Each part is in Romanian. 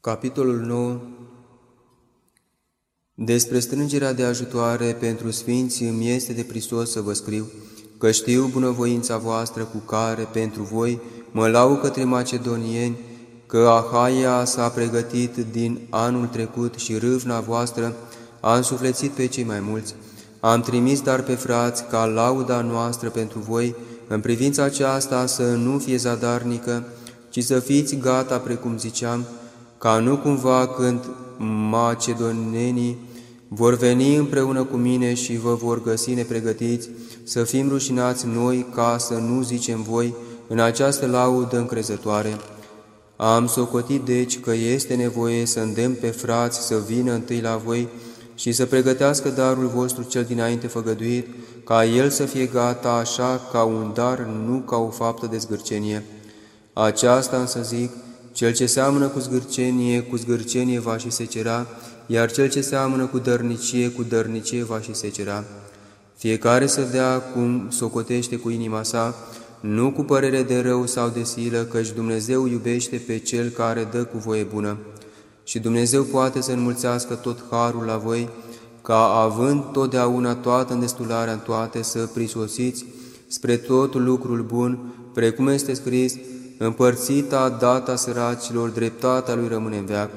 Capitolul 9 Despre strângerea de ajutoare pentru sfinți îmi este de prisos să vă scriu, că știu bunăvoința voastră cu care, pentru voi, mă lau către macedonieni, că Ahaia s-a pregătit din anul trecut și râvna voastră a însuflețit pe cei mai mulți. Am trimis dar pe frați ca lauda noastră pentru voi, în privința aceasta să nu fie zadarnică, ci să fiți gata, precum ziceam, ca nu cumva când macedonenii vor veni împreună cu mine și vă vor găsi nepregătiți, să fim rușinați noi ca să nu zicem voi în această laudă încrezătoare. Am socotit deci că este nevoie să îndemn pe frați să vină întâi la voi și să pregătească darul vostru cel dinainte făgăduit, ca el să fie gata așa ca un dar, nu ca o faptă de zgârcenie. Aceasta însă zic, cel ce seamănă cu zgârcenie, cu zgârcenie va și secera, iar cel ce seamănă cu dărnicie, cu dărnicie va și secera. Fiecare să dea cum socotește cu inima sa, nu cu părere de rău sau de silă, căci Dumnezeu iubește pe cel care dă cu voie bună. Și Dumnezeu poate să înmulțească tot harul la voi, ca având totdeauna toată îndestularea în toate să prisosiți spre tot lucrul bun, precum este scris, împărțita data săracilor, dreptatea lui rămâne în veac,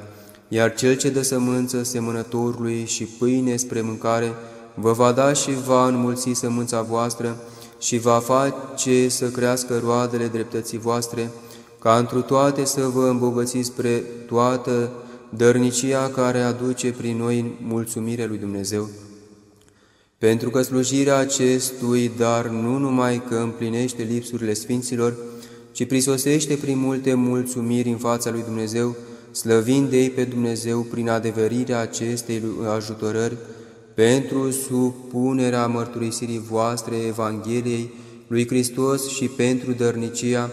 iar cel ce dă sămânță semănătorului și pâine spre mâncare, vă va da și va înmulți sămânța voastră și va face să crească roadele dreptății voastre, ca întru toate să vă îmbogățiți spre toată dărnicia care aduce prin noi mulțumirea lui Dumnezeu. Pentru că slujirea acestui dar nu numai că împlinește lipsurile sfinților, ci prisosește prin multe mulțumiri în fața lui Dumnezeu, slăvind de ei pe Dumnezeu prin adeverirea acestei ajutorări, pentru supunerea mărturisirii voastre Evangheliei lui Hristos și pentru dărnicia,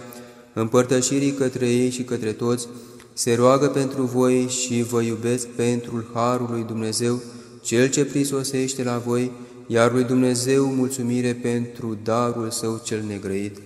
împărtășirii către ei și către toți, se roagă pentru voi și vă iubesc pentru Harul lui Dumnezeu, Cel ce prisosește la voi, iar lui Dumnezeu mulțumire pentru darul Său cel negrăit.